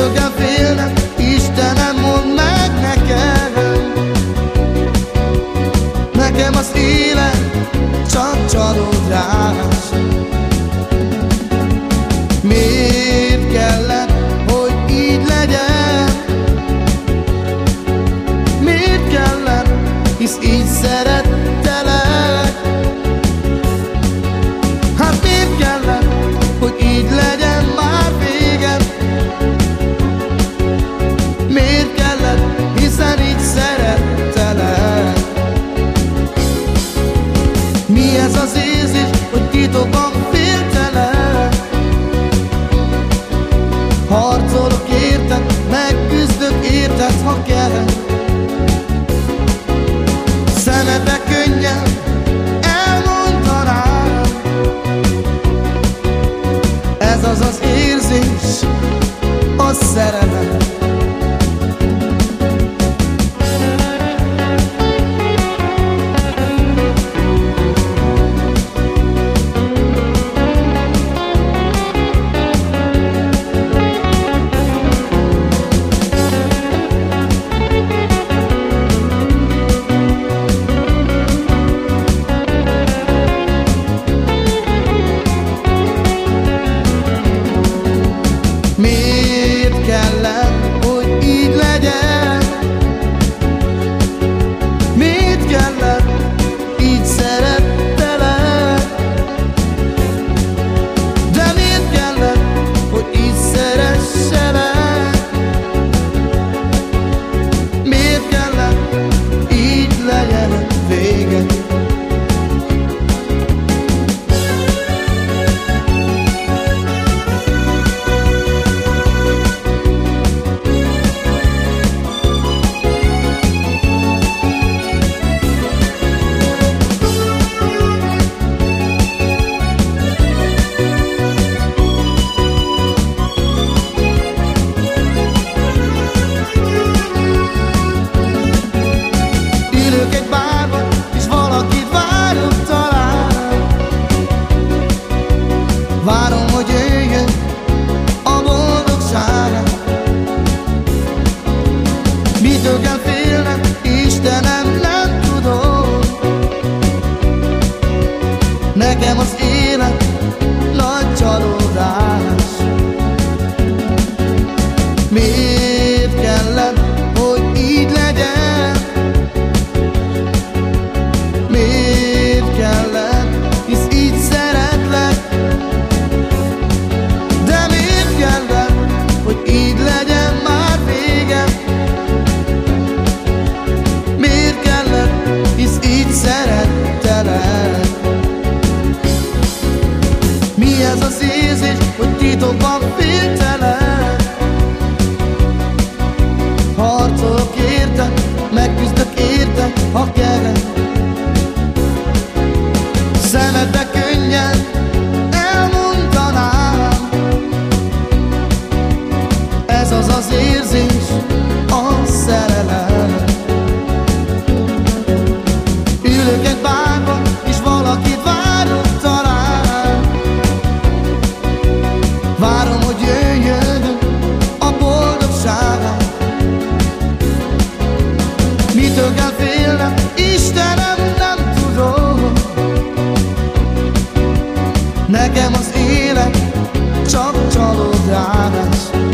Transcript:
Ördöge félnek, Istenem mond meg nekem Nekem az élet csak csalódás Miért kellett, hogy így legyen? Miért kellett, hisz így szeret az érzés, hogy titokon féltelen Harcolok érted, megküzdök érted, ha kell. Szemedbe könnyen elmondanám. Ez az az érzés, a szerelem. said őket bánva, és valakit várok talán. Várom, hogy jöjjön a boldogság. Mitől kell félnem, Istenem, nem tudom. Nekem az élet csak csalódás.